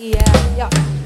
Yeah, yeah.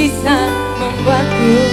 Bisa membuatku